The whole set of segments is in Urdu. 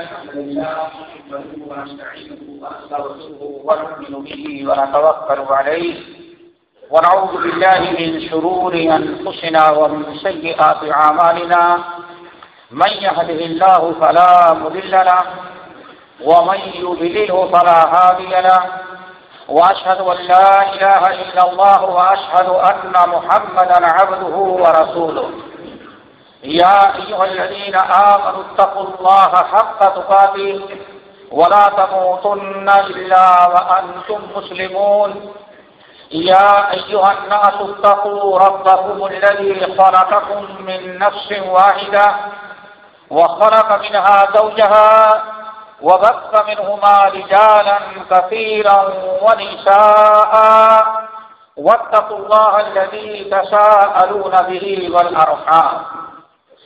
الحمد لله نحمده ونستعينه ونستغفره ونؤمن به ونتوكل عليه ونعوذ بالله من شرور انفسنا ومن سيئات اعمالنا من يهده الله فلا مضل له ومن يضلله فلا هادي له واشهد ان لا اله الا الله واشهد ان محمدا عبده ورسوله يا أيها الذين آمنوا اتقوا الله حق تقاته ولا تموتن إلا وأنتم مسلمون. يا أيها الناس اتقوا ربكم الذي خلقكم من نفس واحدة وخلق منها زوجها وبث منهما رجالا كثيرا ونساء. واتقوا الله الذي تساءلون به والأرحام.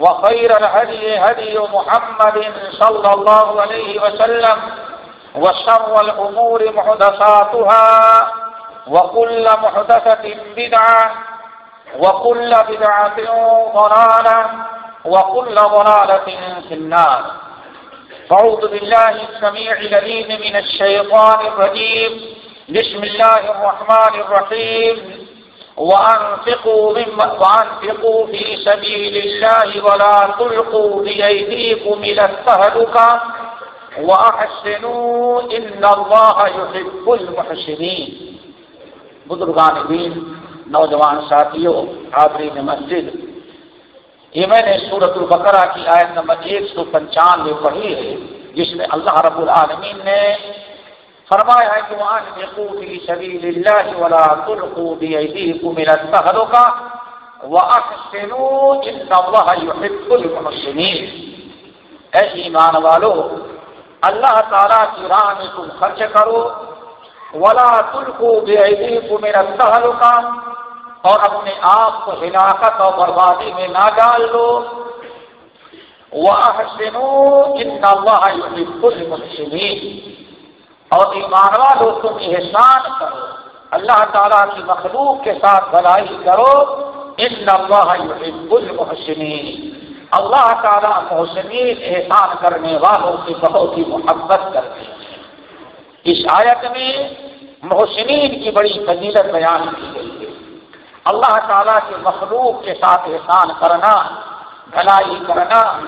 وخير الهدي هدي محمد صلى الله عليه وسلم وشر الأمور محدثاتها وكل محدثة بدعة وكل بدعة ضلالة وكل ضلالة في النار. فعوذ بالله السميع العليم من الشيطان الرجيم. بسم الله الرحمن الرحيم. وأنفقوا, مما وأنفقوا في سبيل الله ولا تلقوا بأيديكم إلى التهلكة وأحسنوا إن الله يحب المحسنين۔ بزرگان دین نوجوان ساتھیوں حاضرین مسجد۔ یہ میں نے سورت البقرہ کی آیت نمبر ایک سو پنچانوے پڑھی ہے جس میں اللہ رب العالمین نے فرمایا ہے کہ وہاں فی سبیل اللہ ولا تلقوا بأيديكم الى التهلكة واحسنوا ان الله يحب المحسنين۔ اے ایمان والو، اللہ تعالی کی راہ میں تم خرچ کرو۔ ولا تلقوا بأيديكم الى التهلكة اور اپنے آپ کو ہلاکت اور بربادی میں نہ ڈال دو واحسنوا ان الله يحب المحسنين۔ اور ایمان والو تم احسان کرو۔ اللہ تعالیٰ کی مخلوق کے ساتھ بھلائی کرو۔ ان اللہ يحب المحسنین۔ اللہ تعالیٰ محسنین احسان کرنے والوں کی بہت ہی محبت کرتے ہیں۔ اس آیت میں محسنین کی بڑی فضیلت بیان کی گئی ہے۔ اللہ تعالیٰ کے مخلوق کے ساتھ احسان کرنا، بھلائی کرنا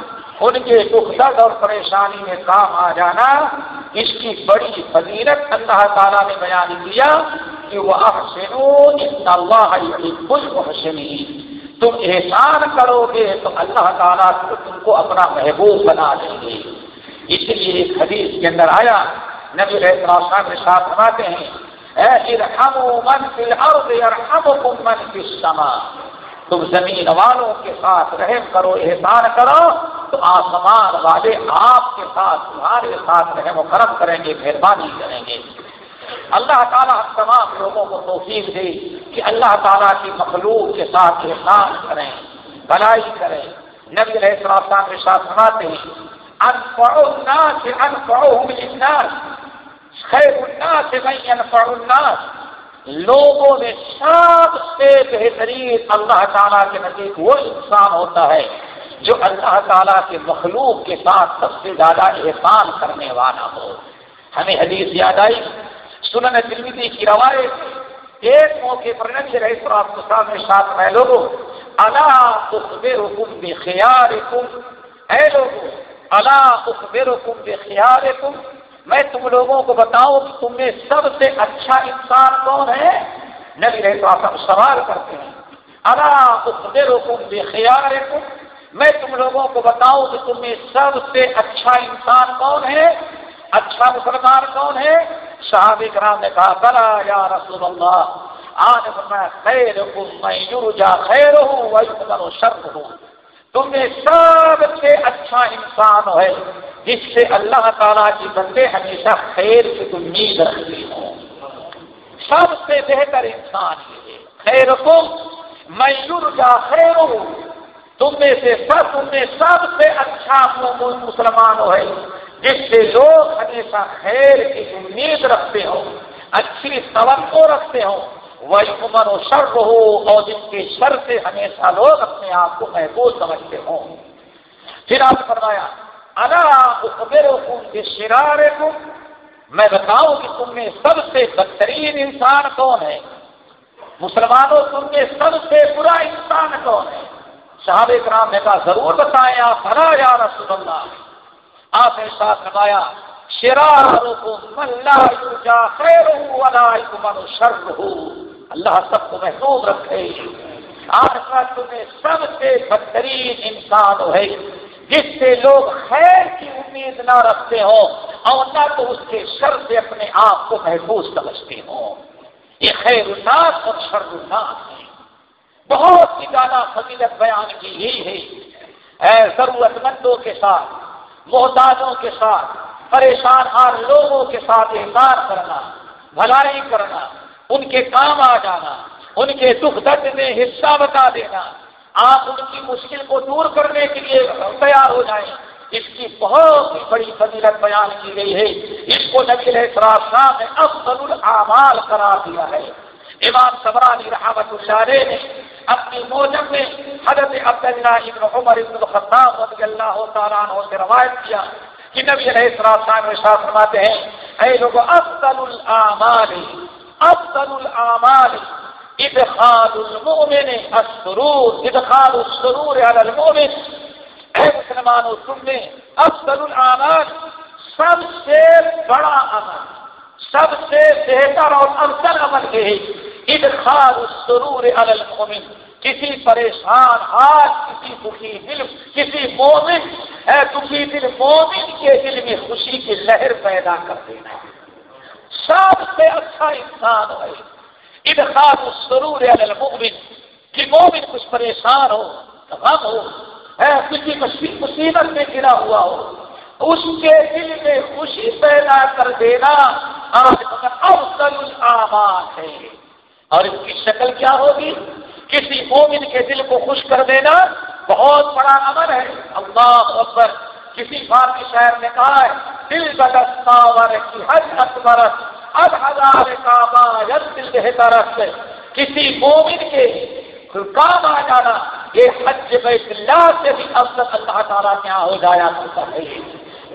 ان کے دکھ درد اور پریشانی میں کام آ جانا، اس کی بڑی فضیلت اللہ تعالیٰ نے بیان کیا کہ وہ اللہ کچھ محسنی تم احسان کرو گے تو اللہ تعالیٰ تم کو اپنا محبوب بنا دیں گے۔ اس لیے ایک حدیث کے اندر آیا، نبی السلام کے ساتھ بناتے ہیں من فی الارض یرحمکم من فی السماء۔ تم زمین والوں کے ساتھ رحم کرو، احسان کرو تو آسمان والے آپ کے ساتھ، تمہارے ساتھ رحم و کرم کریں گے، مہربانی کریں گے۔ اللہ تعالیٰ تمام لوگوں کو توفیق دے کہ اللہ تعالیٰ کی مخلوق کے ساتھ احسان کریں، بلائی کریں۔ نبی علیہ السلام کے ساتھ سناتے ہیں انفع الناس انفعهم للناس، خیر الناس من ينفع الناس۔ لوگوں میں سب سے بہترین اللہ تعالیٰ کے نزدیک وہ انسان ہوتا ہے جو اللہ تعالیٰ کے مخلوق کے ساتھ سب سے زیادہ احسان کرنے والا ہو۔ ہمیں حدیث یاد آئی، سنن تلمیدی کی روایت، ایک موقع پر نبی رہے تو آپ کو سامنے ساتھ میں لوگوں اللہ اخبر حکم بے خیال اے لوگوں اللہ اخبر حکم بے خیال میں تم لوگوں کو بتاؤں کہ تم میں سب سے اچھا انسان کون ہے؟ نبی رہے تو آپ سوال کرتے ہیں اللہ اخبر حکم بے خیال میں تم لوگوں کو بتاؤں کہ تم میں سب سے اچھا انسان کون ہے؟ اچھا مسلمان کون ہے؟ صحابی کرام نے کہا، بلا یا رسول اللہ۔ آج میں خیر ہوں میں یورجا خیر ہوں وہ شرط ہوں تمہیں سب سے اچھا انسان ہے، جس سے اللہ تعالیٰ کی بندے ہمیشہ خیر کی امید رکھتے ہوں۔ سب سے بہتر انسان یہ خیر کو میور کا خیر ہوں تم میں سے سب تم میں سب سے اچھا مسلمان ہے جس سے لوگ ہمیشہ خیر کی امید رکھتے ہوں، اچھی توقع رکھتے ہوں۔ وہی عمر و شر ہو اور جن کے شر سے ہمیشہ لوگ اپنے آپ کو محفوظ سمجھتے ہوں۔ پھر آپ فرمایا اللہ شرارے کو میں بتاؤں کہ تم میں سب سے بدترین انسان کون ہے؟ مسلمانوں، تم میں سب سے برا انسان کون ہے؟ صحاب کرام نے کہا، ضرور بتائیں آپ فرا یا رسول اللہ آپ نے ساتھ فرمایا، شرار خیر شر اللہ سب کو محفوظ رکھے۔ آج کا تمہیں سب سے بدترین انسان ہے جس سے لوگ خیر کی امید نہ رکھتے ہوں اور نہ تو اس کے شر سے اپنے آپ کو محفوظ سمجھتے ہوں۔ یہ خیر الناس اور شر الناس ہے بہت ہی زیادہ فضیلت بیان کی یہی ہے۔ ضرورت مندوں کے ساتھ، محتاجوں کے ساتھ، پریشان ہار لوگوں کے ساتھ احسان کرنا، بھلائی کرنا، ان کے کام آ جانا، ان کے دکھ درد میں حصہ بتا دینا، آپ ان کی مشکل کو دور کرنے کے لیے تیار ہو جائیں۔ اس کی بہت ہی بڑی فضیلت بیان کی گئی ہے۔ اس کو نبی علیہ السلام نے افضل الاعمال قرار دیا ہے۔ امام سبرانی رحمت اللہ نے اپنی موجب میں حضرت عبداللہ ابن عمر ابن الخطاب رضی اللہ تعالیٰ عنہ سے روایت کیا کہ نبی علیہ السلام میں شاہ فرماتے ہیں، اے لوگ افضل الاعمال افضل الاعمال ادخال المؤمن السرور، ادخال السرور على المؤمن۔ اے مسلمانوں، تم نے افضل الاعمال سب سے بڑا عمل، سب سے بہتر اور افضل عمل یہ ہے۔ ادخال السرور على المؤمن. کسی پریشان، ہاتھ کسی دکھی دل کسی مومن ہے دکھی دل مومن کے دل میں خوشی کی لہر پیدا کر دینا سب سے اچھا انسان ہے۔ ادخال السرور علی المؤمن۔ کہ مومن کچھ پریشان ہو، غم ہو ہے کسی مصیبت میں گرا ہوا ہو، اس کے دل میں خوشی پیدا کر دینا آج افضل الاعمال ہے۔ اور اس کی شکل کیا ہوگی؟ کسی مومن کے دل کو خوش کر دینا بہت بڑا امر ہے۔ اللہ اکبر۔ کسی بات شہر نے کہا ہے، دل بدستا ور کی حج اکبر اب ہزار کعبہ دل بہتر کسی مومن کے کام آ جانا، یہ حج بیت اللہ سے بھی افضل اللہ تعالیٰ کے یہاں ہو جایا کرتا ہے۔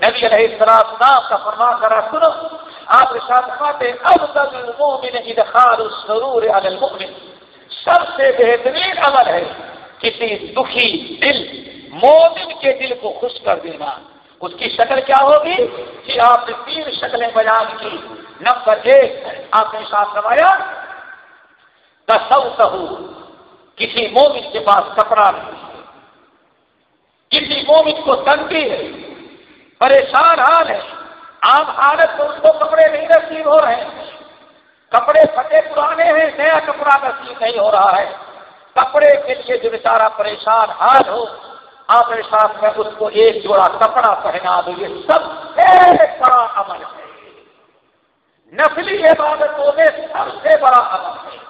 نبی علیہ السلام نام کا فرما کرا سنو۔ آپ کے ساتھ فرماتے افضل المؤمن ادخال السرور علی المؤمن۔ سب سے بہترین عمل ہے کسی دکھی دل، مومن کے دل کو خوش کر دینا۔ اس کی شکل کیا ہوگی؟ کہ آپ نے تین شکلیں بیان کی۔ نمبر ایک، آپ نے ساتھ کروایا سہو کسی مومن کے پاس کپڑا نہیں۔ کسی مومن کو تنگی ہے، پریشان حال ہے۔ عام حالت میں اس کو کپڑے نہیں نصیب ہو رہے ہیں۔ کپڑے پھٹے پرانے ہیں، نیا کپڑا نصیب نہیں ہو رہا ہے۔ کپڑے کے لیے جو بیچارہ پریشان حال ہو آپ کے ساتھ میں اس کو ایک جوڑا کپڑا پہنا دو۔ یہ سب سے بڑا عمل ہے۔ نسلی عبادتوں میں سب سے بڑا عمل ہے۔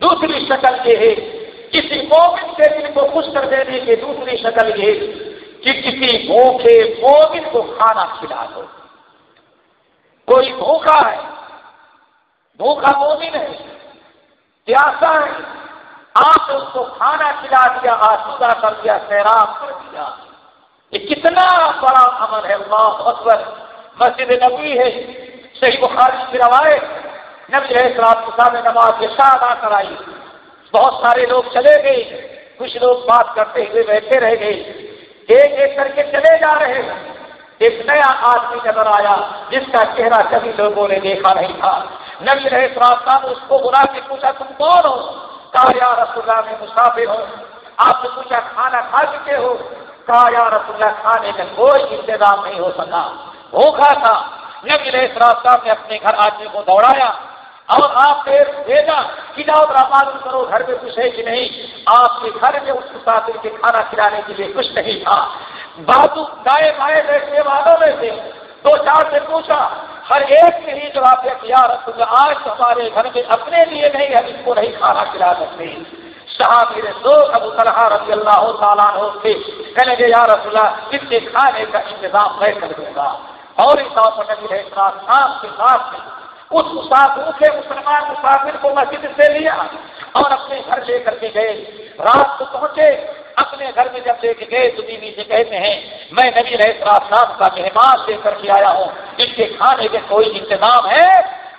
دوسری شکل یہ ہے کسی مومن کے دل کو خوش کر دینے کی دوسری شکل یہ کہ کسی بھوکے مومن کو کھانا کھلا دو۔ کوئی بھوکا ہے، بھوکا مومن ہے، پیاسا ہے، آپ نے اس کو کھانا کھلا دیا، آسودہ کر دیا، سیراب کر دیا۔ یہ کتنا بڑا عمل ہے، اللہ اکبر۔ مسجد نبی ہے، صحیح بخاری کی روایت نبی رہے صاحب نے نماز کے ساتھ آ کر آئی۔ بہت سارے لوگ چلے گئے۔ کچھ لوگ بات کرتے ہوئے بیٹھے رہ گئے۔ ایک ایک کر کے چلے جا رہے ہیں۔ ایک نیا آدمی نظر آیا جس کا چہرہ کبھی لوگوں نے دیکھا نہیں تھا۔ نبی رہے صاحب اس کو بلا کے پوچھا، تم کون ہو؟ کہا، یا رسول اللہ، میں مسافر ہوں۔ آپ نے پوچھا، کھانا کھا چکے ہو؟ کہا، یا رسول اللہ، کھانے کا کوئی انتظام نہیں ہو سکا۔ بھوکھا تھا۔ نبی علیہ السلام صاحب نے اپنے گھر آدمی کو دوڑایا۔ اور آپ نے بھیجا کہ جاؤ معلوم کرو، گھر میں کچھ ہے کہ نہیں؟ آپ کے گھر میں اس مسافر کے کھانا کھلانے کے لیے کچھ نہیں تھا۔ بازو دائیں بائیں بیٹھنے والوں میں سے دو چار سے پوچھا، ہر ایک نے ہی جواب دیا کہ یار آج ہمارے گھر میں اپنے لیے نہیں ہے اس کو نہیں کھانا کھلا سکتے۔ شاہ میرے ابو طلحہ رضی اللہ تعالیٰ تھے۔ کہنے گے یا رسول اللہ، اس کے کھانے کا انتظام میں کر دوں گا۔ اور اس طور پر نبی ہے شام کے ساتھ اس مسافر کے مسلمان مسافر کو مسجد سے لیا اور اپنے گھر لے کر کے گئے۔ رات کو پہنچے، اپنے گھر میں جب لے کے گئے تو بیوی سے کہتے ہیں، میں نبی رہے نام کا مہمان لے کر کے آیا ہوں اس کے کھانے کے کوئی انتظام ہے۔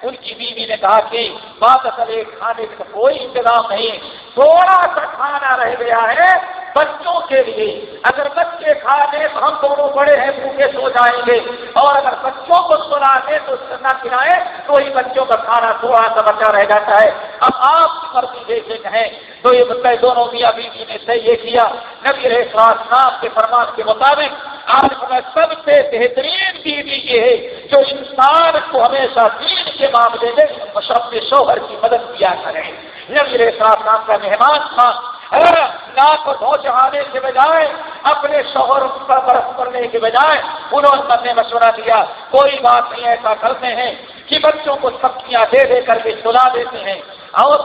ان کی بیوی نے کہا کہ بات اصل ایک کھانے کا کوئی انتظام نہیں، تھوڑا سا کھانا رہ گیا ہے بچوں کے لیے اگر بچے کھا لیں تو ہم دونوں بڑے ہیں بھوکے سو جائیں گے۔ اور اگر بچوں کو سلا دیں تو نہ کھلائیں تو ہی بچوں کا کھانا تھوڑا سا بچا رہ جاتا ہے۔ اب آپ کی مرضی جیسے کہیں، تو یہ بتائے دونوں میاں بیوی نے صحیح یہ کیا۔ نبی رہے نام کے فرمان کے مطابق آج ہمیں سب سے بہترین بیوی یہ ہے جو انسان کو ہمیشہ دین کے معاملے میں مشرف شوہر کی مدد کیا کرے۔ نبی رہے نام کا مہمان تھا۔ ناک دھو چڑھانے کے بجائے، اپنے شوہر پر برف کرنے کے بجائے انہوں نے مشورہ دیا کوئی بات نہیں، ایسا کرتے ہیں کہ بچوں کو سبزیاں دے دے کر کے سلا دیتے ہیں۔ اور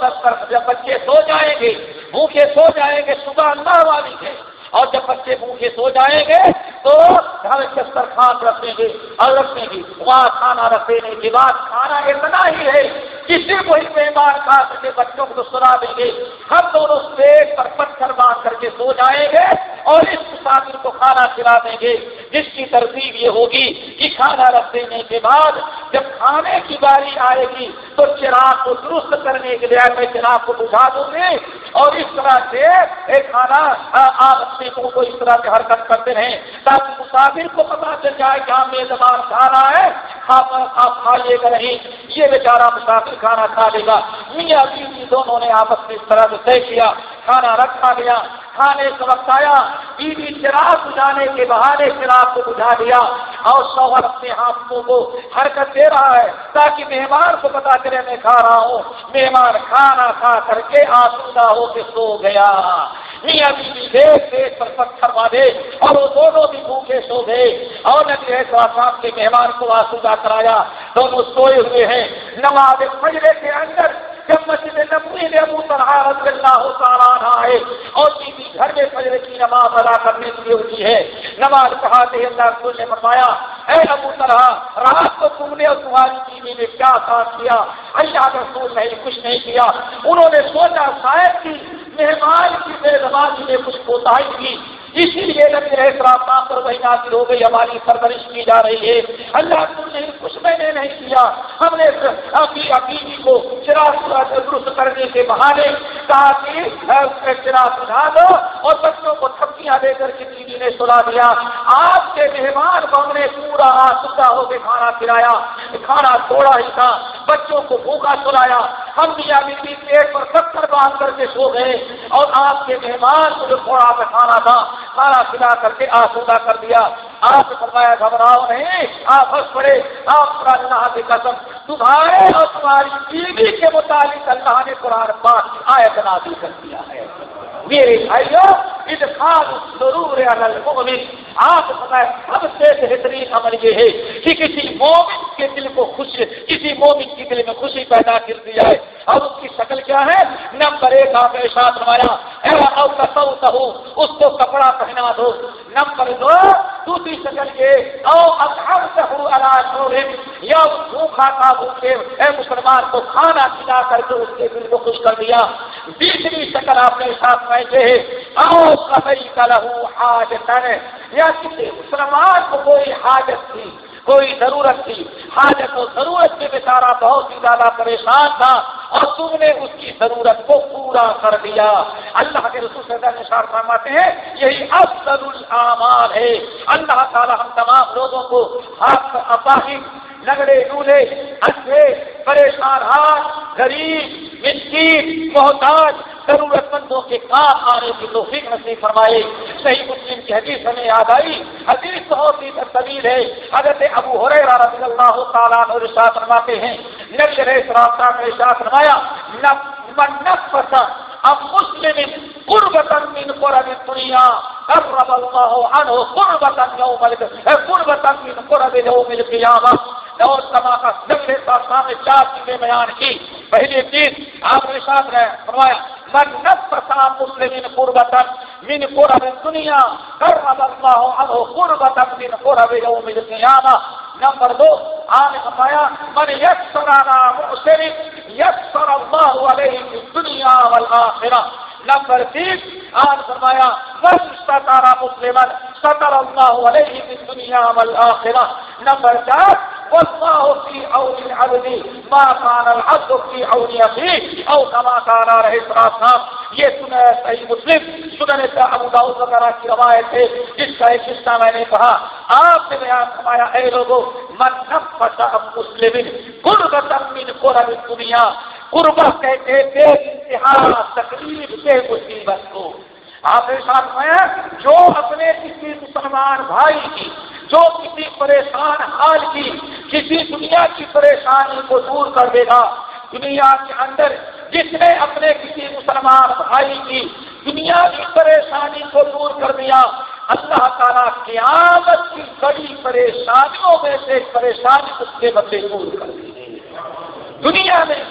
جب بچے سو جائیں گے، بھوکے سو جائیں گے صبح اللہ والی ہے۔ اور جب بچے بھوکے سو جائیں گے، تو گھر دسترخوان رکھیں گے، اور رکھیں گے۔ وہاں کھانا رکھنے کے بعد کھانا اتنا ہی ہے۔ کسی کو ہی مہمان کھا سکے، بچوں کو سنا دیں گے ہم دونوں پیٹ پر پتھر مار کر کے سو جائیں گے۔ اور اس مسافر کو کھانا کھلا دیں گے، جس کی ترتیب یہ ہوگی کہ کھانا رکھ دینے کے بعد جب کھانے کی باری آئے گی تو چراغ کو درست کرنے کے لیے میں چراغ کو بجھا دوں گی اور اس طرح سے ایک کھانا آپ اپنے کو اس طرح سے حرکت کرتے رہیں تاکہ مسافر کو پتا چل جائے کہ ہاں، ہم میزبان کھا رہا ہے آپ کھائیے گا نہیں۔ یہ بیچارہ مسافر کھانا کھا لے گا۔ میاں بیوی دونوں نے آپس میں اس طرح سے طے کیا، کھانا رکھا گیا۔ کھانے کا وقت آیا، بیوی چراغ بجھانے کے بہانے چراغ کو بجھا دیا اور شوہر اپنے ہاتھوں کو حرکت دے رہا ہے تاکہ مہمان کو پتا چلے میں کھا رہا ہوں۔ مہمان کھانا کھا کر کے آسودہ ہو کے سو گیا۔ میاں بیوی دیکھ دیکھ پر پتھر باندھے اور وہ دونوں بھی بھوکے سو گئے اور نبی صاحب کے مہمان کو آسودہ کرایا۔ دونوں سوئے ہوئے ہیں۔ نماز فجرے کے اندر جب مسجد نبوی نے ابو طلحہ رضی اللہ تعالیٰ آئے اور بیوی گھر میں فجر کی نماز ادا کرنے کے لیے ہوتی ہے۔ نماز پڑھاتے اللہ رسول نے فرمایا، اے ابو طلحہ، رات کو تم نے اور تمہاری بیوی نے کیا کام کیا؟ اللہ رسول نے کچھ نہیں کیا۔ انہوں نے سوچا، شاید کی مہمان کی بے زبانی نے کچھ کوتا کی۔ اسی لیے نبی رہے نام پر وہی نازل ہو گئی، ہماری سرگرش کی جا رہی ہے۔ اللہ تم نے کچھ میں نے نہیں کیا۔ ہم نے اپنی عقیدی کو چراغ درست کرنے کے بہانے کہا کہ چراغ سجھا دو اور بچوں کو تھپیاں دے کر کے بیوی نے سلا دیا۔ آپ کے مہمان کو ہم نے پورا سکا ہو کے کھانا کھلایا، کھانا تھوڑا ہی تھا، بچوں کو بھوکا سلایا ہم بھی ابھی پیٹ پر پتھر باندھ کر کے سو گئے اور آپ کے مہمان کو جو تھوڑا سا کھانا تھا، کھانا کھلا کر کے آسودہ کر دیا۔ آپ فرمایا، گھبراؤ نہیں، آپ ہنس پڑے، آپ قرآن اللہ کی قسم، تمہارے اور تمہاری بیوی کے متعلق اللہ نے قرآن پاک آئے آیت نازل کر دیا ہے۔ میرے بھائیوں ادخال ضرور المؤمن. آپ بتائیں سب سے بہترین عمل یہ ہے کہ کسی مومن کے دل کو خوشی کسی مومن کے دل میں خوشی پیدا کر دی جائے۔ اور اس کی شکل کیا ہے؟ نمبر ایک آپ نے ساتھ مایا اس کو کپڑا پہنا دو۔ نمبر دو، دوسری شکل یہ، او یا بھوکھا تھا بھوکے، اے مسلمان کو کھانا کھلا کر کے اس کے دل کو خوش کر دیا۔ تیسری شکل آپ نے ساتھ میں یہ ہے، او کبھی کا لہو یا کسی مسلمان کو کوئی حاجت تھی، کوئی ضرورت تھی، حاجت و ضرورت سے بیچارہ بہت ہی زیادہ پریشان تھا اور تم نے اس کی ضرورت کو پورا کر دیا۔ اللہ کے رسول سے نشار فرماتے ہیں، یہی افضل العمال ہے۔ اللہ تعالی ہم تمام لوگوں کو حق اپاہد لگڑے ڈولے اچھے، پریشان ہاتھ غریب، مسکین، محتاج ضرورت مندوں کے کام آنے کی تو فکر نصیب فرمائے۔ صحیح مسلم کی حدیث ہمیں یاد آئی۔ حدیث بہت ہی طویل ہے۔ حضرت ابو ہو رضی اللہ تعالیٰ فرماتے ہیں۔ نبی رہے سرافتہ میں شاہ فرمایا نفس اب مسلم قربتا من قرب الدنيا، قرب الله عنه قربتا يوم قربتا من قرب يوم القيامة. اور کما کا نبی سامنے چار چیزیں بیان کی۔ پہلی چیز، آپ نے ساتھ فرمایا من نفسا مسلم قربتا من قرب الدنيا قرب الله عنه قربتا من قرب يوم القيامة نمبر دو آپ نے فرمایا من یسر على مسلم یسر الله عليه في الدنيا والآخرة نمبر تین آج فرمایا من ستارا مسلم ستر اللہ علیہ في الدنيا والآخرة نمبر چار والله في عون العبد ما كان العبد في عون اخيه او كما كان عليه الصلاه والسلام. یہ سنا ہے صحیح مسلم، سنن ابو داؤد وغیرہ کی روایت ہے، جس کا ایک حصہ میں نے کہا آپ نے بیان فرمایا، اے لوگوں من نفس اب مسلم قربت من قرب الدنيا۔ قربت کہتے تھے انتہا تکلیف سے مصیبت کو۔ آپ نے ساتھ میں جو اپنے کسی مسلمان بھائی کی، جو کسی پریشان حال کی، کسی دنیا کی پریشانی کو دور کر دے گا۔ دنیا کے اندر جس نے اپنے کسی مسلمان بھائی کی دنیا کی پریشانی کو دور کر دیا، اللہ تعالیٰ قیامت کی بڑی پریشانیوں میں سے پریشانی اس کے بدلے دور کر دی دنیا میں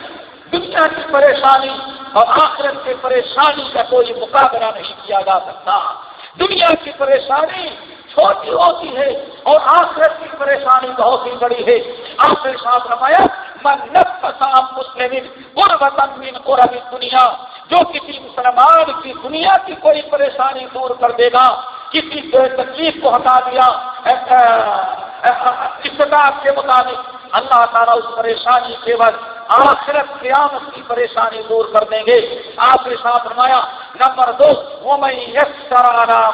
دنیا کی پریشانی اور آخرت کی پریشانی کا کوئی مقابلہ نہیں کیا جا سکتا دنیا کی پریشانی چھوٹی ہوتی ہے اور آخرت کی پریشانی بہت ہی بڑی ہے آپ نے ساتھ رمایا من نفسام مسلم قربتن من قرب دنیا جو کسی مسلمان کی دنیا کی کوئی پریشانی دور کر دے گا کسی تکلیف کو ہٹا دیا استطاعت کے مطابق اللہ تعالیٰ اس پریشانی کے وقت آخرت قیامت کی پریشانی دور کر دیں گے۔ آپ نے ساتھ رمایا نمبر دو وہ میں یس سرانا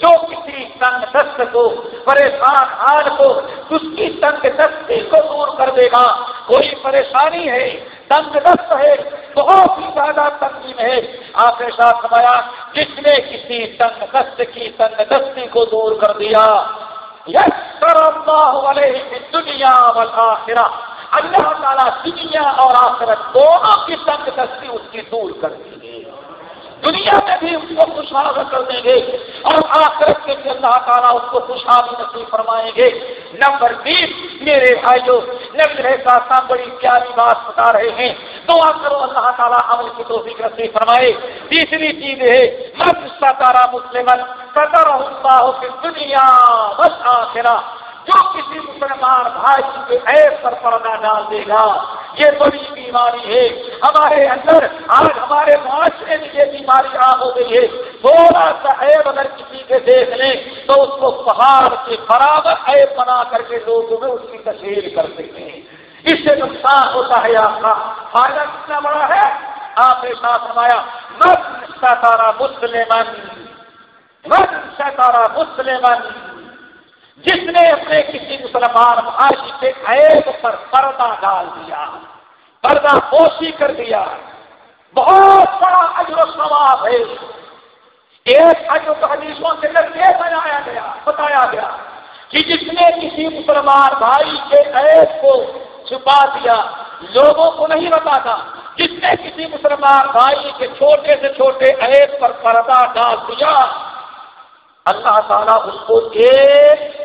جو کسی تنگ دست کو، پریشان حال کو، اس کی تنگ دستی کو دور کر دے گا۔ کوئی پریشانی ہے، تنگ دست ہے، بہت ہی زیادہ تنظیم ہے۔ آپ نے ساتھ سمایا جس نے کسی تنگ دست کی تنگ دستی کو دور کر دیا یس سر اللہ دنیا والا اللہ تعالیٰ دنیا اور آخرت دونوں کی تنگ دستی اس کی دور کر دی دنیا میں بھی اس کو خوشحال کر دیں گے اور آخرت کے بھی اللہ تعالیٰ اس کو خوشحالی نصیب فرمائیں گے۔ نمبر تین، میرے بھائیوں نبی ساتھ بڑی پیاری بات بتا رہے ہیں۔ دعا کرو اللہ تعالیٰ عمل کی توفیق نصیب فرمائے۔ تیسری چیز ہے من ستارہ مسلم ستر اللہ کی دنیا بس آخرہ جو کسی مسلمان بھائی کے ایپ پر پردہ ڈال دے گا، یہ بڑی بیماری ہے۔ ہمارے اندر، آج ہمارے معاشرے میں یہ بیماری عام ہو گئی ہے۔ تھوڑا سا ایپ اگر کسی کے دیکھ لیں تو اس کو پہاڑ کے برابر ایپ بنا کر کے لوگوں میں اس کی تشہیر کر سکتے ہیں۔ اس سے نقصان ہوتا ہے آپ کا۔ فائدہ کتنا بڑا ہے؟ آپ نے ساتھ فرمایا، من ستارہ مسلم من ستارہ مسلم جس نے اپنے کسی مسلمان بھائی کے عیب پر پردہ ڈال دیا، پردہ پوشی کر دیا۔ بہت بڑا اجر و ثواب ہے۔ ایک اجر حدیثوں سے یہ بنایا گیا، بتایا گیا کہ جس نے کسی مسلمان بھائی کے عیب کو چھپا دیا، لوگوں کو نہیں بتاتا جس نے کسی مسلمان بھائی کے چھوٹے سے چھوٹے عیب پر پردہ ڈال دیا، اللہ تعالیٰ اس کو ایک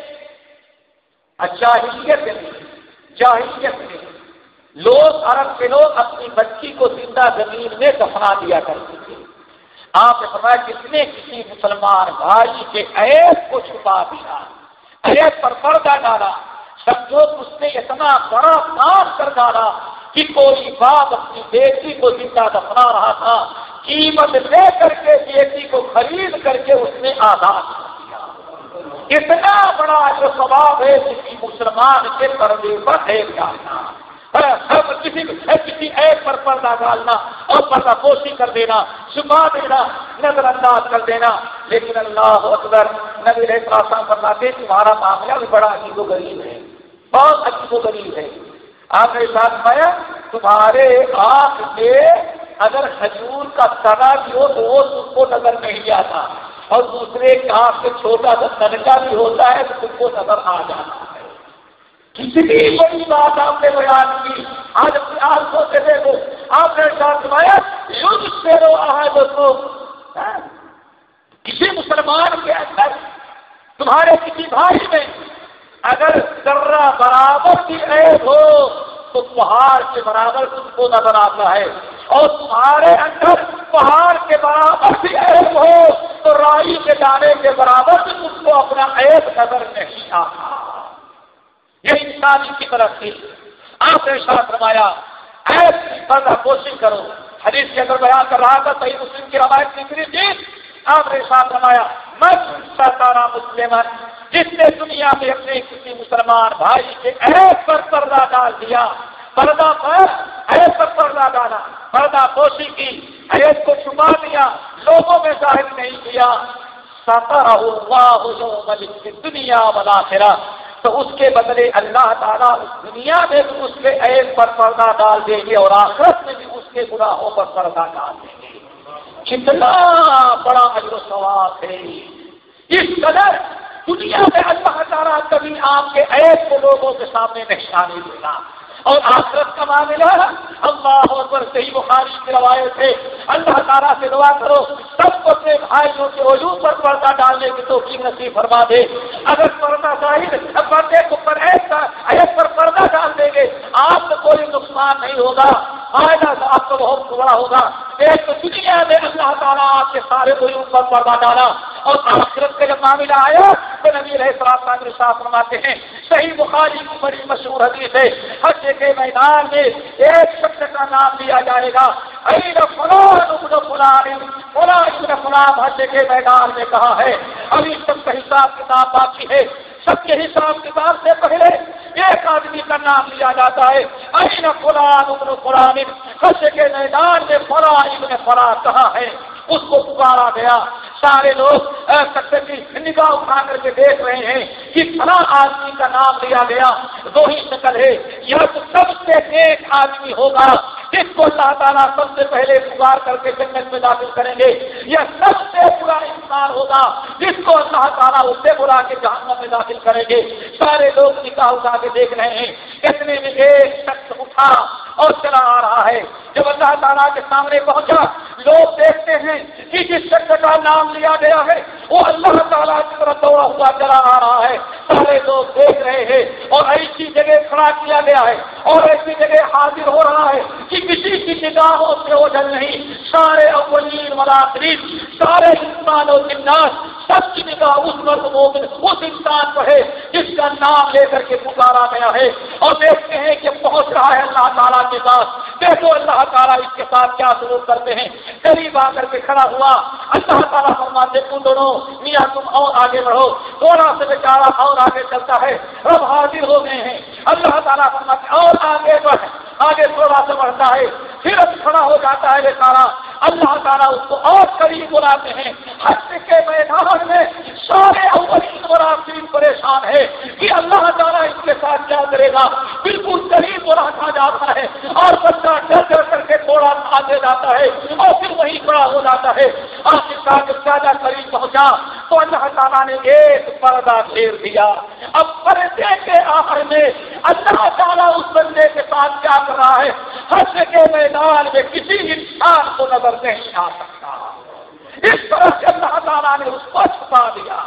جاہلیت میں جاہلیت میں لوگ عرب کے لوگ اپنی بچی کو زندہ زمین میں دفنا دیا کرتے تھے۔ آپ نے فرمایا جس نے کسی مسلمان بھائی کے عیب کو چھپا دیا، عیب پر پردہ ڈالا سمجھو اس نے اتنا بڑا کام کر ڈالا کہ کوئی باپ اپنی بیٹی کو زندہ دفنا رہا تھا، قیمت لے کر کے بیٹی کو خرید کر کے اس نے آزاد کیا۔ اتنا بڑا جو ثواب ہے، کسی مسلمان کے پردے پر ہے ڈالنا۔ کسی کسی ایپ پر پردہ ڈالنا اور پردہ پوشی کر دینا چھپا دینا، نظر انداز کر دینا۔ لیکن اللہ اکبر، نبی رہا بتاتے تمہارا معاملہ بھی بڑا عجیب و غریب ہے۔ بہت عجیب و غریب ہے۔ آپ نے ساتھ پایا تمہارے آنکھ میں اگر کھجور کا تنا بھی ہو تو وہ تم کو نظر نہیں آتا۔ اور دوسرے کام سے چھوٹا سا تنکا بھی ہوتا ہے تو تم کو نظر آ جاتا ہے۔ کتنی بڑی بات آپ نے بیان کی۔ آج اپنے آپ سوچے دیکھو۔ آپ نے ساتھ سمایا سے رو رہا ہے دوستوں کسی مسلمان کے اندر تمہارے کسی بھائی میں اگر ذرہ برابر کی عیب ہو تو پہاڑ کے برابر تم کو نظر آتا ہے اور تمہارے اندر پہاڑ کے برابر بھی عیب ہو تو رائی کے دانے کے برابر بھی تم کو اپنا عیب نظر نہیں آتا۔ یہ انسانی کی طرف تھی آپ نے ساتھ روایا ایپ کی پردہ کوشش کرو۔ حدیث کے اندر بیان کر رہا تھا، صحیح مسلم کی روایت نکلی تھی آپ نے ساتھ روایا میں ساتارا مسلم جس نے دنیا میں اپنے کسی مسلمان بھائی کے ایپ پر پردہ ڈال دیا، پردہ پر ایپ پر پردہ ڈالا، پردہ پوشی کی ایپ کو چھپا دیا، لوگوں میں ظاہر نہیں کیا۔ دنیا بنا پھرا تو اس کے بدلے اللہ تعالیٰ اس دنیا میں بھی اس کے ایپ پر پردہ ڈال دیں گے اور آخرت میں بھی اس کے گناہوں پر پردہ ڈال دیں گے کتنا بڑا اجر و ثواب ہے۔ اس قدر دنیا میں اللہ تعالیٰ کبھی آپ کے ایپ کو لوگوں کے سامنے نہیں دینا اور آخرت کا معاملہ اللہ پر صحیح بخاری کی روایت ہے۔ اللہ تعالیٰ سے دعا کرو، سب کو اپنے بھائیوں کے وجود پر پردہ ڈالنے کی تو کی نصیب فرما دے۔ اگر پردہ چاہیے پردے کو پر ایپ پر پردہ ڈال دیں گے، آپ کو کوئی نقصان نہیں ہوگا۔ فائدہ آپ کو بہت بڑا ہوگا۔ ایک تو دنیا میں اللہ تعالیٰ آپ کے سارے وجود پر پردہ ڈالا اور آخرت کا جب معاملہ آیا تو نبی رہے سراب صاحب فرماتے ہیں، صحیح بخاری کی بڑی مشہور حدیث ہے ہر کے میدان میں ایک شخص کا نام لیا جائے گا۔ عید فلان ابن فلان فلان ابن فلان حج کے میدان میں کہا ہے۔ ابھی سب کا حساب کتاب باقی ہے۔ سب کے حساب کتاب سے پہلے آدمی کا نام لیا جاتا ہے۔ این قرآن ابن قرآن حج کے میدان میں فلاں ابن فلاں کہا ہے؟ اس کو پکارا گیا۔ سارے لوگ نگاہ اٹھا کر کے دیکھ رہے ہیں کہ فلاں آدمی کا نام لیا گیا۔ دو ہی شکل ہے۔ یہ تو سب سے ایک آدمی ہوگا۔ جس کو اللہ تعالیٰ سب سے پہلے پکار کر کے جنگل میں داخل کریں گے، یہ سب سے برا انسان ہوگا، جس کو اللہ تعالیٰ اس سے برا کے جہنم میں داخل کریں گے۔ سارے لوگ نکاح اٹھا کے دیکھ رہے ہیں اتنے میں ایک شخص اٹھا اور چلا آ رہا ہے۔ جب اللہ تعالیٰ کے سامنے پہنچا، لوگ دیکھتے ہیں کہ جس شخص کا نام لیا گیا ہے، وہ اللہ تعالیٰ کی طرف دوڑا ہوا چلا آ رہا ہے۔ سارے لوگ دیکھ رہے ہیں اور ایسی جگہ کھڑا کیا گیا ہے اور ایسی جگہ حاضر ہو رہا ہے کہ کسی کی نگاہوں سے اوجل نہیں۔ سارے اولین مراکریف سارے انسان اور جنات سب کی نگاہ اس مرد مومن، اس انسان پر ہے جس کا نام لے کر کے پکارا گیا ہے۔ اور دیکھتے ہیں کہ پہنچ رہا ہے اللہ تعالیٰ کے پاس۔ دیکھو اللہ تعالیٰ اس کے ساتھ کیا سلوک کرتے ہیں۔ قریب آ کر کے کھڑا ہوا۔ اللہ تعالیٰ فرماتے تم دونوں میاں تم اور آگے بڑھو۔ تھوڑا سے بیچارہ اور آگے چلتا ہے۔ رب حاضر ہو گئے ہیں۔ اللہ تعالیٰ فرماتے اور آگے بڑھ، آگے تھوڑا سا بڑھتا ہے۔ پھر اب کھڑا ہو جاتا ہے بیچارہ۔ اللہ تعالیٰ اس کو اور قریب بلاتے ہیں۔ حج کے میدان میں سارے اولین اور آخرین پریشان ہے کہ اللہ تعالیٰ اس کے ساتھ کیا کرے گا۔ بالکل قریب بلاتا جاتا ہے اور بچہ ڈر ڈر کر کے تھوڑا آگے جاتا ہے اور پھر وہی کھڑا ہو جاتا ہے۔ آخر کا جب زیادہ قریب پہنچا تو اللہ تعالیٰ نے ایک پردہ پھیر دیا۔ اب پردے کے آخر میں اللہ تعالیٰ اس بندے کے ساتھ کیا کر رہا ہے؟ حج کے میدان میں کسی انسان کو نظر نہیں آ سکتا۔ اس طرح سے اللہ تعالیٰ نے اس کو چھپا دیا۔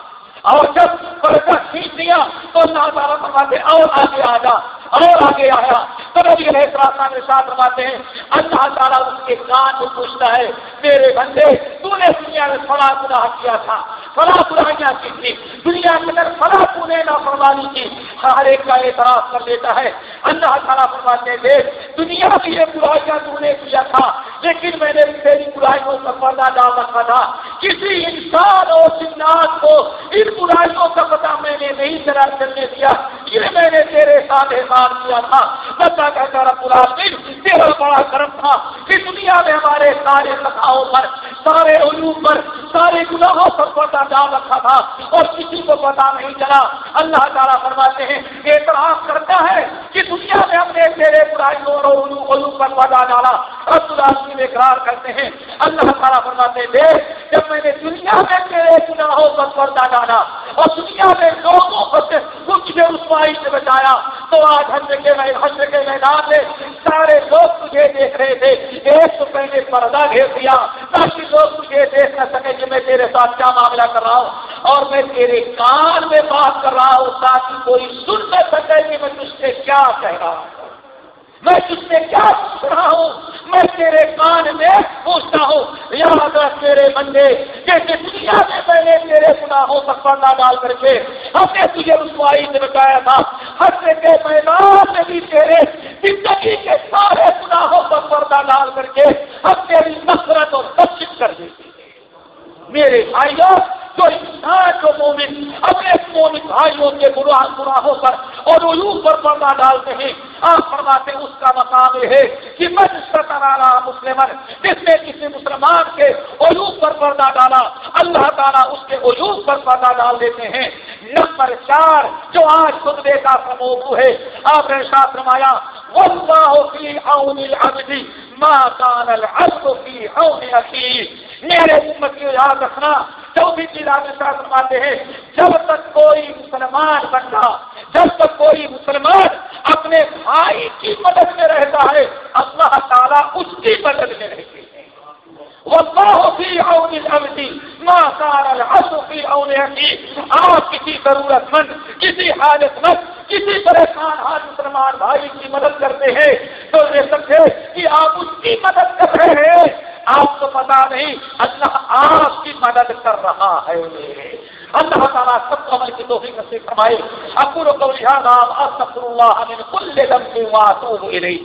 اور جب پردہ کھینچ دیا تو اللہ تعالیٰ فرماتے اور آگے آ جا۔ اور آگے آیا تو نبی علیہ السلام کے ساتھ فرماتے ہیں، اللہ تعالیٰ اس کے کان کو پوچھتا ہے، میرے بندے، تو نے دنیا میں فلا گناہ کیا تھا؟ فلا برائیاں کی تھی۔ دنیا کے اندر فلا تو نے نہ فرمانی کی۔ ہر ایک کا اعتراف کر لیتا ہے۔ اللہ تعالیٰ فرماتے تھے دنیا کی یہ برائیاں تو نے کیا تھا، لیکن میں نے تیری برائیوں کا پردہ ڈال رکھا تھا۔ کسی انسان اور جنات کو ان برائیوں کا پتا میں نے نہیں چلا چلنے دیا۔ یہ میں نے تیرے ساتھ احساس احسان کیا تھا۔ بتا کہتا رب العالمین، تیرا بڑا کرم تھا کہ دنیا میں ہمارے سارے سکھاؤں پر، سارے علوم پر، سارے گناہوں پر پردہ ڈال رکھا تھا اور کسی کو پتا نہیں چلا۔ اللہ تعالیٰ فرماتے ہیں، اعتراف کرتا ہے کہ دنیا میں ہم نے تیرے برائیوں اور علوم پر پردہ ڈالا۔ رب العالمین میں اقرار کرتے ہیں۔ اللہ تعالیٰ فرماتے تھے جب میں نے دنیا میں تیرے گناہوں پر پردہ ڈالا اور دنیا میں لوگوں کو کچھ بھی رسوائی سے بچایا تو آج ہم کے حشر کے میدان میں سارے لوگ تجھے دیکھ رہے تھے۔ ایک تو پہلے پردہ گھیر دیا۔ تاکہ لوگ تجھے دیکھ نہ سکے کہ میں تیرے ساتھ کیا معاملہ کر رہا ہوں۔ اور میں تیرے کان میں بات کر رہا ہوں تاکہ کوئی سن نہ سکے کہ میں تجھ سے کیا کہہ رہا ہوں۔ میں تجھ سے کیا پوچھ رہا ہوں؟ میں تیرے کان میں پوچھتا ہوں، یاد رکھ تیرے بندے جیسے دنیا میں پہلے تیرے گناہوں پر پردہ ڈال کر کے ہم نے تجھے رسوائی سے بتایا تھا، ہر کے میدان میں بھی تیرے زندگی کے سارے گناہوں پر پردہ ڈال کر کے ہم تیری نفرت اور تشک کر دیتے میرے بھائیوں جو انسان جو مومن، اپنے مومن بھائیوں کے گناہ گناہوں پر اور علوم پر پردہ ڈالتے ہیں۔ آپ فرماتے اس کا مقام یہ ہے کہ من سترانا مسلم جس نے کسی مسلمان کے علوم پر پردہ ڈالا، اللہ تعالیٰ اس کے علوم پر پردہ ڈال دیتے ہیں۔ نمبر چار، جو آج خطبے کا موضوع ہے، آپ نے ساتھ رمایا واللہ فی عون العبد ما کان العبد فی عون اخی۔ میرے امت کو یاد رکھنا چوبی چیز آگے فرماتے ہیں، جب تک کوئی مسلمان بنتا جب تک کوئی مسلمان اپنے بھائی کی مدد میں رہتا ہے، اللہ تعالیٰ اس کی مدد میں رہتے ہیں واللہ فی عون العبد، ما العبد فی عون آپ کسی ضرورت مند، کسی حالت مند، کسی پریشان ہاتھ مسلمان بھائی کی مدد کرتے ہیں، تو یہ سمجھے کہ آپ اس کی مدد کر رہے ہیں۔ آپ کو پتا نہیں اللہ آپ کی مدد کر رہا ہے۔ اللہ تعالیٰ سب کو عمل کی توفیق سے فرمائے۔ اکور کو نام استغفر اللہ من کل ذنب واتوب الیہ۔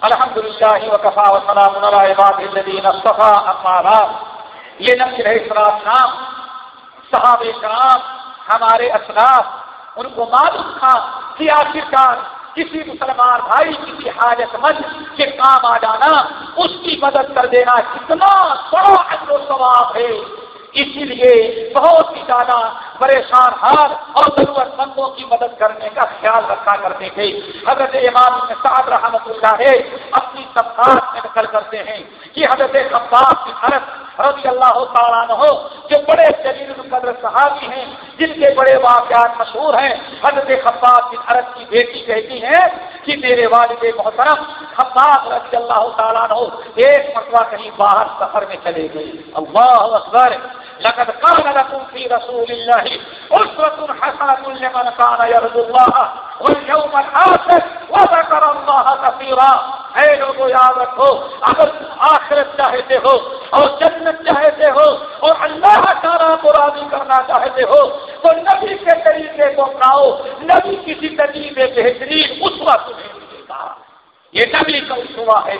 الحمد للہ وکفا وسلام علی عباد الذین اصطفى اما بعد۔ یہ نبی رہے اسلام نام صحاب کرام، ہمارے اسلاف، ان کو معلوم تھا کہ آخرکار کسی مسلمان بھائی کسی حاجت مند کے کام آ جانا، اس کی مدد کر دینا کتنا بڑا اجر و ثواب ہے۔ اسی لیے بہت ہی زیادہ پریشان، حال اور ضرورت مندوں کی مدد کرنے کا خیال رکھا کرتے تھے۔ حضرت امام سعد رحمت اللہ ہے اپنی طبقات میں نقل کرتے ہیں کہ حضرت خباب کی حرت رضی اللہ تعالیٰ ہو جو بڑے جلیل القدر صحابی ہیں، جن کے بڑے واقعات مشہور ہیں، حضرت خباب کی حرت کی بیٹی کہتی ہے کہ میرے والد محترم خباب رضی اللہ تعالیٰ ہو ایک مرتبہ کہیں باہر سفر میں چلے گئے۔ اللہ اکبر! لقد قال لكم في رسول الله أسرة حسنة لمن كان يرجو الله واليوم الآخر وذكر الله كثيرا. اے لوگوں یاد رکھو، اگر آخرت چاہتے ہو اور جنت چاہتے ہو اور اللہ تعالیٰ کو راضی کرنا چاہتے ہو، تو نبی کے طریقے کو اپناؤ، نبی کسی طریقے بہترین اس وقت یہ نبی کا اسوا ہے۔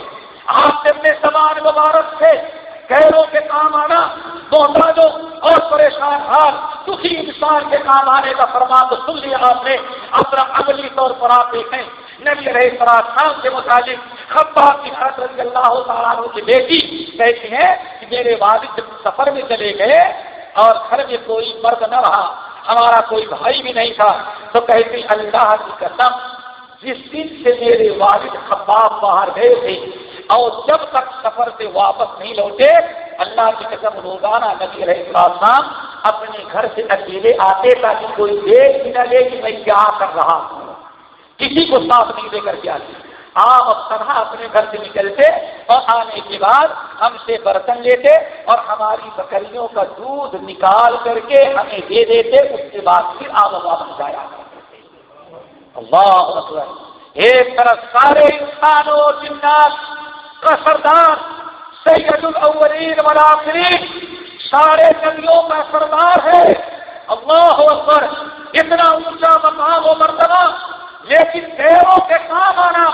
آپ نے اپنے سامان مبارک سے غیروں کے کام آنا دو اور پریشان حال دکھی انسان کے کام آنے کا فرمان تو سن لیا آپ نے۔ اپنا عملی طور پر آپ دیکھیں۔ نبی رہے سرات خان کے متعلق خباب کی حرت رضی اللہ تعالیٰ کی بیٹی کہتی ہیں کہ میرے والد جب سفر میں چلے گئے اور گھر میں کوئی مرد نہ رہا، ہمارا کوئی بھائی بھی نہیں تھا، تو کہتی اللہ کی قسم، جس دن سے میرے والد خباب باہر گئے تھے اور جب تک سفر سے واپس نہیں لوٹے، اللہ کی قسم روزانہ نبی رہے السلام اپنے گھر سے اکیلے آتے تاکہ کوئی دیکھ بھی نہ لے کہ میں کیا کر رہا ہوں۔ کسی کو ساتھ نہیں دے کر کے آتے۔ آپ اب طرح اپنے گھر سے نکلتے اور آنے کے بعد ہم سے برتن لیتے اور ہماری بکریوں کا دودھ نکال کر کے ہمیں دے دیتے، اس کے بعد پھر آپ واپس جایا کرتے۔ اللہ ایک طرف سارے انسانوں جنات کا سردار سید الاولین والآخرین، سارے نبیوں کا سردار ہے۔ اللہ اکبر، اتنا اونچا مقام و مرتبہ، لیکن پیروں کے کام آنا،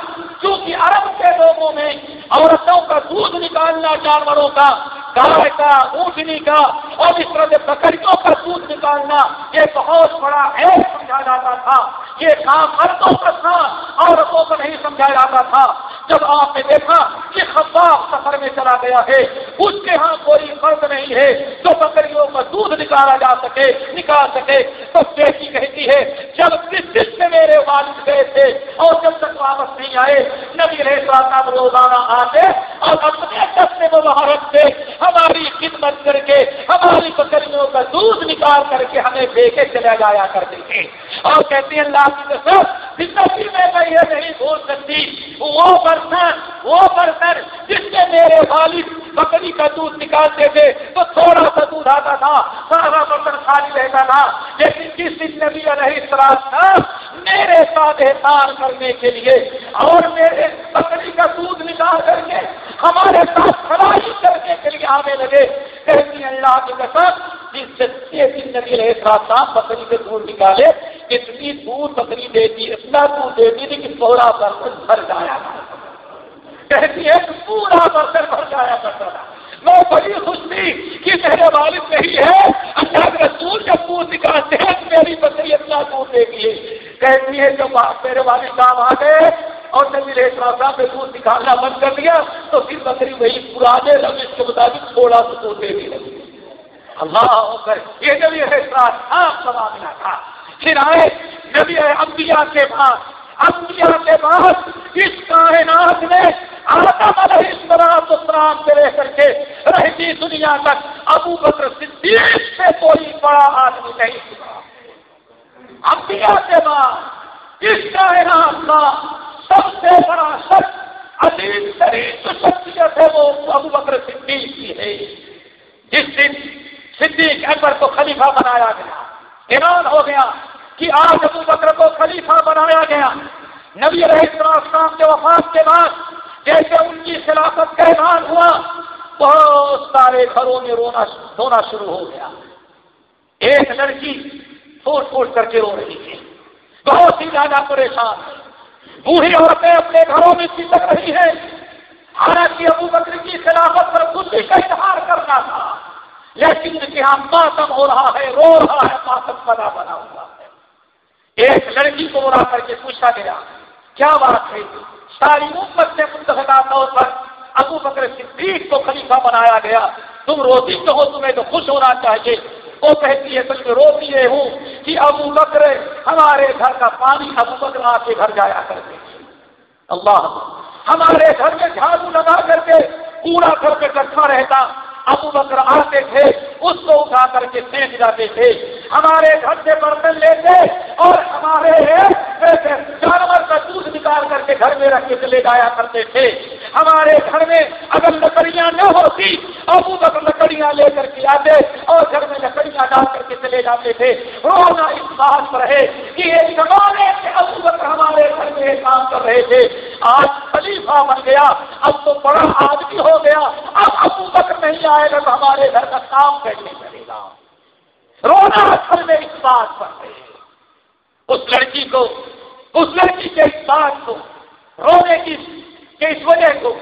کیونکہ عرب کے لوگوں میں عورتوں کا دودھ نکالنا جانوروں کا گائے کا اونٹنی کا اور اس طرح سے بکریوں کا دودھ نکالنا، یہ بہت بڑا ایپ سمجھا جاتا تھا۔ یہ کام مردوں کا تھا، عورتوں کو نہیں سمجھا جاتا تھا۔ جب آپ نے دیکھا کہ خباب سفر میں چلا گیا ہے اس کے ہاں کوئی فرد نہیں ہے جو بکریوں کا دودھ نکالا جا سکے، نکال سکے۔ تو بیٹی کہتی ہے، جب جس سے میرے والد گئے تھے اور جب تک واپس نہیں آئے، نبی رہے روزانہ آتے اور اپنے دستے میں وہاں رکھتے ہماری خدمت کر کے، ہماری بکریوں کا دودھ نکال کر کے ہمیں دے کے چلے جایا کرتے تھے۔ اور کہتے ہیں، اللہ کی قسم زندگی میں میں یہ نہیں بول سکتی، وہ برتن وہ برتن جس سے میرے والد بکری کا دودھ نکالتے تھے تو تھوڑا سا دودھ آتا تھا، سارا برتن خالی رہتا تھا۔ لیکن جس دن نبی علیہ السلام تھا، میرے ساتھ احسان کرنے کے لیے اور میرے بکری کا دودھ نکال کر کے ہمارے ساتھ خرائی کرنے کے لیے آنے لگے۔ کہتی اللہ کی قسم، جس سے دن نبی علیہ السلام بکری کے دودھ نکالے، اتنی دودھ بکری دیتی اتنا دودھ دیتی تھی کہ تھوڑا برتن بھر جایا۔ تھا کہتی ہے، پورا برتن بھر جایا کرتا تھا۔ میں بڑی خوش تھی کہ میرے والد نہیں ہے، اللہ کے رسول جب دودھ نکالتے ہیں میری بکری اتنا دودھ دے گی کہتی ہے، جب میرے والد کام آ گئے اور نبی صاحب نے دودھ نکالنا بند کر دیا، تو پھر بکری وہی پرانے روش کے مطابق تھوڑا سا دودھ دے لگی اللہ ہو کر یہ نبی احساس آپ سوال تھا۔ پھر آئے نبی انبیاء کے بعد۔ انبیاء کے بعد اس کائنات میں آدم علیہ السلام اسلام سے لے کر کے رہتی دنیا تک ابو بکر صدیق سے کوئی بڑا آدمی نہیں سنا انبیاء کے بعد اس کائنات کا سب سے بڑا شخص عظیم ترین جو شخصیت ہے وہ ابو بکر صدیق کی ہے۔ جس دن صدیق اکبر کو خلیفہ بنایا گیا اعلان ہو گیا۔ کہ آج ابو بکر کو خلیفہ بنایا گیا۔ نبی علیہ السلام کے وفات کے بعد جیسے ان کی خلافت کا اعلان ہوا، بہت سارے گھروں میں رونا رونا شروع ہو گیا۔ ایک لڑکی پھوٹ پھوٹ کر کے رو رہی تھی۔ بہت ہی زیادہ پریشان۔ بوڑھی عورتیں اپنے گھروں میں چمک رہی ہے حالانکہ ابو بکر کی خلافت پر خوشی کا اظہار کرنا تھا۔ لیکن ان ہم ماتم ہو رہا ہے، رو رہا ہے، ماتم بنا بنا ہوا۔ ایک لڑکی کو اڑا کر کے پوچھا گیا، کیا بات ہے؟ ساری امت سے منتخب طور پر ابو بکر صدیق کو خلیفہ بنایا گیا۔ تم روتی تو ہو تمہیں تو خوش ہونا چاہیے۔ وہ کہتی ہے تم روتی یہ ہوں کہ ابو بکر ہمارے گھر کا پانی ابو بکر آ کے گھر جایا کرتے۔ اللہ، ہمارے گھر میں جھاڑو لگا کر کے پورا گھر پہ کٹھا رہتا۔ ابو بکر آتے تھے، اس کو اٹھا کر کے پھینک جاتے تھے۔ ہمارے گھر سے برتن لیتے اور ہمارے جانور کا دودھ نکال کر کے گھر میں رکھ کے چلے جایا کرتے تھے۔ ہمارے گھر میں اگر لکڑیاں نہ ہوتی، ابو بکر لکڑیاں لے کر کے آتے اور گھر میں لکڑیاں ڈال کر کے چلے جاتے تھے۔ رونا اس بات پر ہے کہ یہ زمانے سے ابو بکر ہمارے گھر میں کام کر رہے تھے۔ آج خلیفہ بن گیا، اب تو بڑا آدمی ہو گیا۔ اب ابو بکر نہیں آئے گا تو ہمارے گھر کا کام کیسے کرے گا؟ رونا اصل میں اس بات پر ہے۔ اس لڑکی کو، اس لڑکی کے اس بات کو، رونے کی کہ اس وجہ کو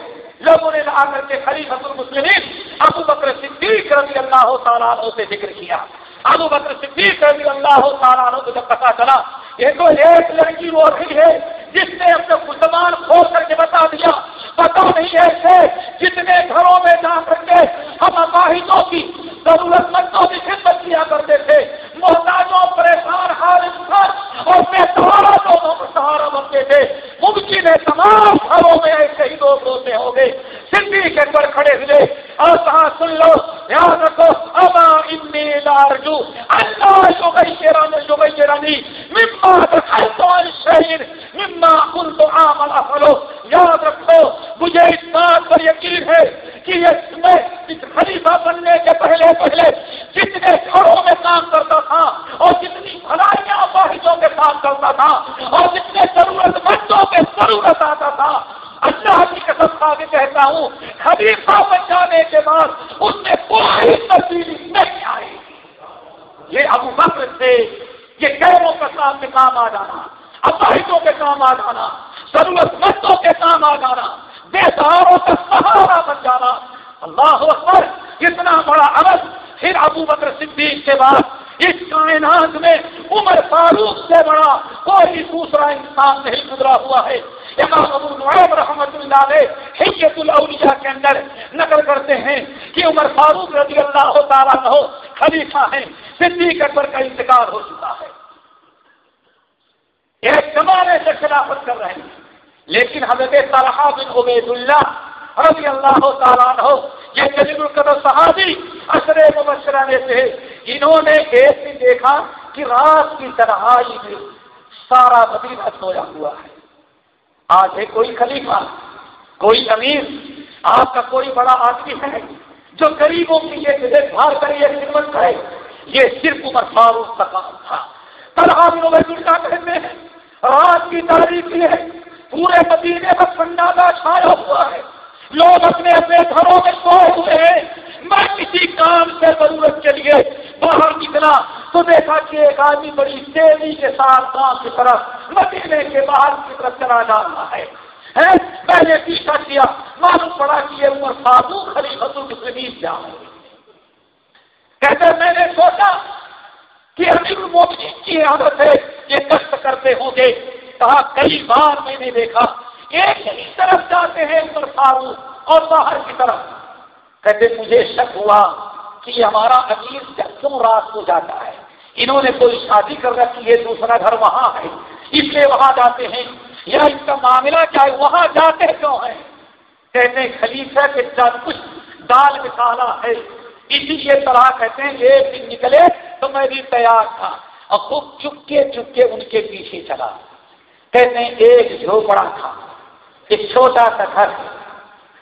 لوگوں نے آ کر کے خلیفۃ المسلمین ابو بکر صدیق رضی اللہ تعالیٰ عنہ سے ذکر کیا۔ ابو بکر صدیق رضی اللہ تعالیٰ عنہ کو جب پتا چلا یہ تو ایک لڑکی وہ ہے، جس نے اپنے مسلمان کھول کر کے بتا دیا پتا نہیں ایسے جتنے گھروں میں جا کر کے ہم اپاہدوں کی ضرورت مندوں کی خدمت کیا کرتے تھے محتاجوں پریشان حال انسان اور بے سہارا دونوں کو سہارا بنتے تھے ممکن ہے تمام گھروں میں ایسے ہی دو روتے ہو گئے سندھی کے پر کھڑے ہوئے اور کہاں سن لو یاد رکھو اما انی لارجو اللہ جو گئی رانی جو گئی رانی مما دخلتو شہر مما قلتو عامل افلو یاد رکھو مجھے اس بات پر یقین ہے کہ اس میں اس خلیفہ بننے کے پہلے پہلے جتنے گھروں میں کام کرتا تھا اور جتنی بھلائیاں باہروں کے ساتھ کرتا تھا اور جتنے ضرورت مندوں کے ضرورت آتا تھا اللہ کی قسم کھا کے کہتا ہوں خلیفہ بن جانے کے بعد اس میں کوئی تبدیلی نہیں آئی یہ ابو بکر سے یہ غیروں کے ساتھ میں کام آ جانا اپاہدوں کے کام آ جانا ضرورت مندوں کے کام آ جانا بے سہاروں کا سہارا بن جانا اللہ اکبر اتنا بڑا عرض پھر ابو بکر صدیق کے بعد اس کائنات میں عمر فاروق سے بڑا کوئی دوسرا انسان نہیں گزرا ہوا ہے امام ابو نعیم رحمت اللہ علیہ حیت الاولیاء کے اندر نقل کرتے ہیں کہ عمر فاروق رضی اللہ تعالیٰ ہو خلیفہ ہیں صدیق اکبر کا انتقال ہو چکا ہے۔ ایک زمانے سے خلافت کر رہے ہیں۔ لیکن حضرت طلحہ بن عبید اللہ رضی اللہ تعالیٰ ہو یہ جلیل القدر صحابی اثر مبشرہ میں سے انہوں نے ایک دن دیکھا کہ رات کی تنہائی میں سارا مدینہ سویا ہوا ہے۔ آج ہے کوئی خلیفہ، کوئی امیر، آپ کا کوئی بڑا آدمی ہے۔ جو غریبوں کی یہ دیکھ بھال کرے، یہ خدمت کرے۔ یہ صرف عمر فاروق کا کام تھا۔ طلحہ بن عبید کہتے ہیں؟ رات کی تاریخ ہے پورے مدینے کا سناٹا چھایا ہوا ہے۔ لوگ اپنے اپنے گھروں میں سوئے ہوئے ہیں۔ میں کسی کام سے ضرورت کے لیے باہر نکلا۔ تو دیکھا کہ ایک آدمی بڑی تیزی کے ساتھ گاؤں کی طرف، مدینے کے باہر کی طرف چلا جا رہا ہے۔ میں نے پیچھا کیا معلوم پڑا کہ یہ عمر سادو خری حضور سے جا کہتے میں نے سوچا کہ امیر المومنین کی عادت ہے یہ کشت کرتے ہوں گے۔ کہا، کئی بار میں نے دیکھا، ایک ہی طرف جاتے ہیں عمر فاروق اور باہر کی طرف۔ کہتے، مجھے شک ہوا کہ ہمارا امیر کیوں رات کو جاتا ہے؟ انہوں نے کوئی شادی کر رکھی ہے، دوسرا گھر وہاں ہے۔ اس لیے وہاں جاتے ہیں۔ یا اس کا معاملہ کیا ہے؟ وہاں جاتے کیوں ہیں؟ کہتے خلیفہ کے ساتھ کچھ دال نکالا ہے۔ اسی لیے طرح کہتے ہیں، ایک دن نکلے تو میں بھی تیار تھا۔ اور خوب چپکے چپکے ان کے پیچھے چلا۔ کہتے ہیں، ایک جھوپڑا تھا، ایک چھوٹا سا گھر۔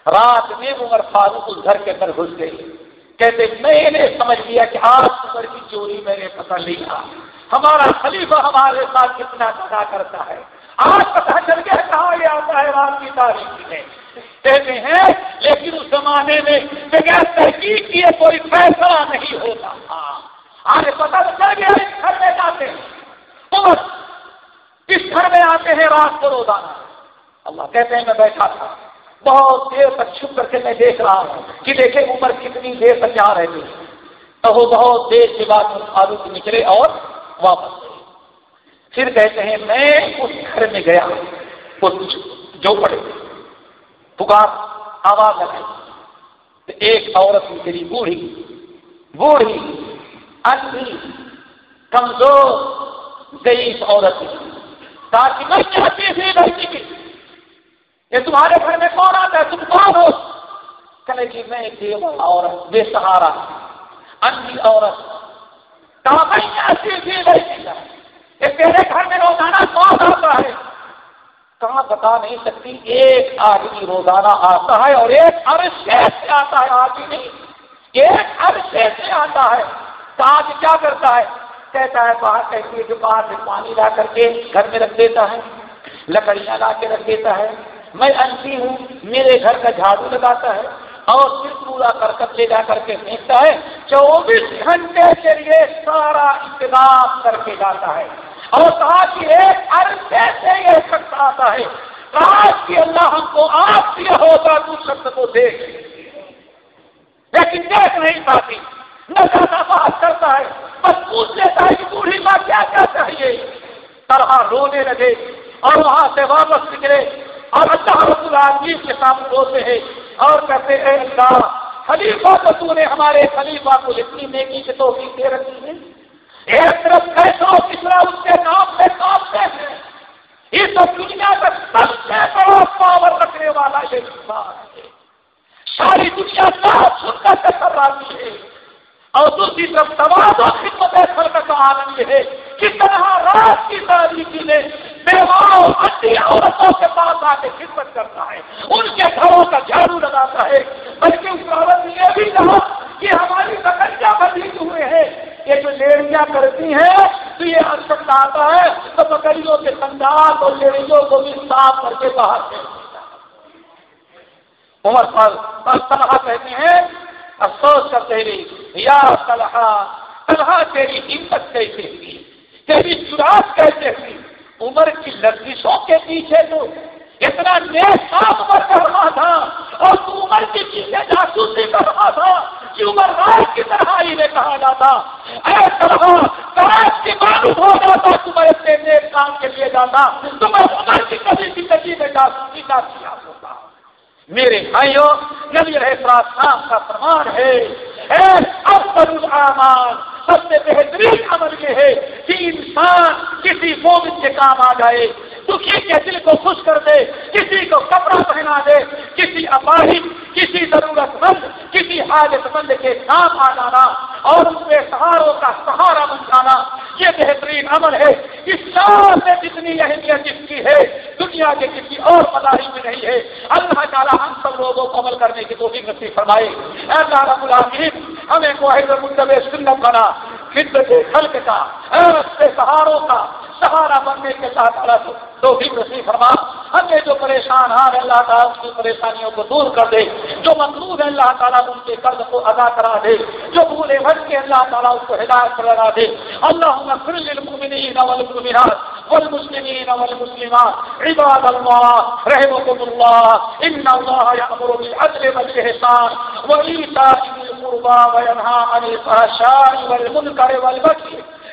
رات میں عمر فاروق اس گھر کے اندر گھس گئی۔ کہتے میں نے سمجھ لیا کہ آج عمر کی چوری میں نے پتہ لیا ہمارا خلیفہ ہمارے ساتھ کتنا سزا کرتا ہے۔ آج پتہ چل گیا کہاں یہ آتا ہے، رات کی تاریخ میں کہتے ہیں، لیکن اس زمانے میں بغیر تحقیق کیے کوئی فیصلہ نہیں ہوتا تھا۔ آج پتہ چل گیا اس گھر میں جاتے ہیں۔ تو کس گھر میں آتے ہیں، رات کو روزانہ۔ اللہ کہتے ہیں، میں بیٹھا تھا۔ بہت دیر تک چھپ کر کے میں دیکھ رہا ہوں کہ دیکھے عمر کتنی دیر تک جا رہے تھے تو وہ بہت دیر کے بعد فاروق نکلے اور واپس۔ پھر کہتے ہیں، میں اس گھر میں گیا کچھ جو پڑے، پکار، آواز لگائی۔ ایک عورت نکلی بوڑھی بوڑھی، اندھی، کمزور، ضعیف عورت تاکہ میں چاہتی تھی لڑکی کی یہ تمہارے گھر میں کون آتا ہے؟ تم کون ہو؟ کہنے کی میں دیو عورت، بے سہارا، اندھی عورت۔ کہاں ایسی تھی لڑکی کہ تیرے گھر میں روزانہ کون آتا ہے۔ کہاں بتا نہیں سکتی، ایک آدمی روزانہ آتا ہے اور ایک عرصے سے آتا ہے، آدمی نہیں۔ ایک عرصے سے آتا ہے تو آج کیا کرتا ہے؟ کہتا ہے، باہر کہتی ہے جو باہر سے پانی لا کر کے گھر میں رکھ دیتا ہے، لکڑیاں لا کے رکھ دیتا ہے۔ میں انسی ہوں، میرے گھر کا جھاڑو لگاتا ہے اور پھر پورا کرکٹ لے جا کر کے پھینکتا ہے۔ چوبیس گھنٹے کے لیے سارا انتظام کر کے جاتا ہے۔ اور کہا کہ ایک عرصے سے یہ شخص آتا ہے۔ کاش کہ اللہ ہم کو آپ دیا ہوگا تو شخص کو دیکھ۔ لیکن دیکھ نہیں پاتی۔ نہ زیادہ بات کرتا ہے۔ بس پوچھ لیتا ہے کہ بوڑھی ماں کیا کیا چاہیے؟ طرح رونے لگے اور وہاں سے واپس نکلے اور اللہ رب العالمین کے سامنے روتے ہیں اور کہتے ہیں اللہ، خلیفہ تو تو نے ہمارے خلیفہ کو اتنی نیکی کے توفیق دے رکھی ہے۔ ایک طرف کیسا کتنا اس کے نام میں کامتے ہیں۔ اس دنیا کا سب سے بڑا پاور رکھنے والا یہ انسان ہے۔ ساری دنیا صاف سن کر کر رہی ہے۔ اور دوسری طرف تباد اور خدمت خلق کا عالم یہ ہے کہ طرح رات کی تاریخی میں بیواؤں اچھی عورتوں کے پاس آ کے خدمت کرتا ہے۔ ان کے گھروں کا جھاڑو لگاتا ہے۔ بلکہ اس عورت نے یہ بھی کہا کہ ہماری بکریاں بدلی ہوئے ہیں؟ یہ جو لیڑیاں کرتی ہیں، تو یہ ہر سکتا آتا ہے، تو بکریوں کے سنداز اور لیڑیوں کو بھی صاف کر کے باہر عمر پر طلحہ کہتے ہیں، افسوس کرتے رہی یا طلحہ طلحہ تیری ہمت کیسے ہوئی؟ تیری چراغ کیسے ہوئی؟ عمر کی لذیذوں کے پیچھے تو اتنا نیک کام کر رہا تھا اور تو عمر کی پیچھے جاسوسی کر رہا تھا عمر رائے کی طرح ہی نے کہا جاتا اے طرح کاش کی معلوم ہو جاتا تمہیں اتنے نیک کام کے لیے جاتا۔ تو میں عمر کی کبھی زندگی میں جاسوسی نہ کیا ہوتا۔ میرے بھائیوں، نبی رہے شام کا فرمان ہے، اے افضل الامان سب سے بہترین عمل یہ ہے کہ انسان کسی مومن کے کام آ جائے، دکھی کے دل کو خوش کر دے، کسی کو کپڑا پہنا دے، کسی اپاہد کسی ضرورت مند کسی حاجت مند کے کام آ جانا اور اس میں سہاروں کا سہارا بن جانا یہ بہترین عمل ہے۔ اس میں جتنی اہمیت جس کی ہے، دنیا کے کسی اور پداری میں نہیں ہے۔ اللہ تعالیٰ ہم سب لوگوں کو عمل کرنے کی توفیق نصیب فرمائے۔ اللہ رب العالمین، ہمیں کوئی منتب سنت بنا، خدمت خلق کا سہاروں کا سہارا بننے کے ساتھ اللہ تو بھی نصیب فرما۔ ہمیں جو پریشان ہیں اللہ تعالیٰ اس کی پریشانیوں کو دور کر دے، جو مقروض ہے اللہ تعالیٰ ان کے قرض کو ادا کرا دے، جو بھولے بھٹ کے اللہ تعالیٰ اس کو ہدایت پر لگا دے۔ اللہ للمؤمنین والمؤمنات والمسلمين والمسلمات، عباد الله رحمكم الله إن الله يأمر بالعدل والإحسان وإيتاء ذي القربى وينهى عن الفحشاء والمنكر والبغي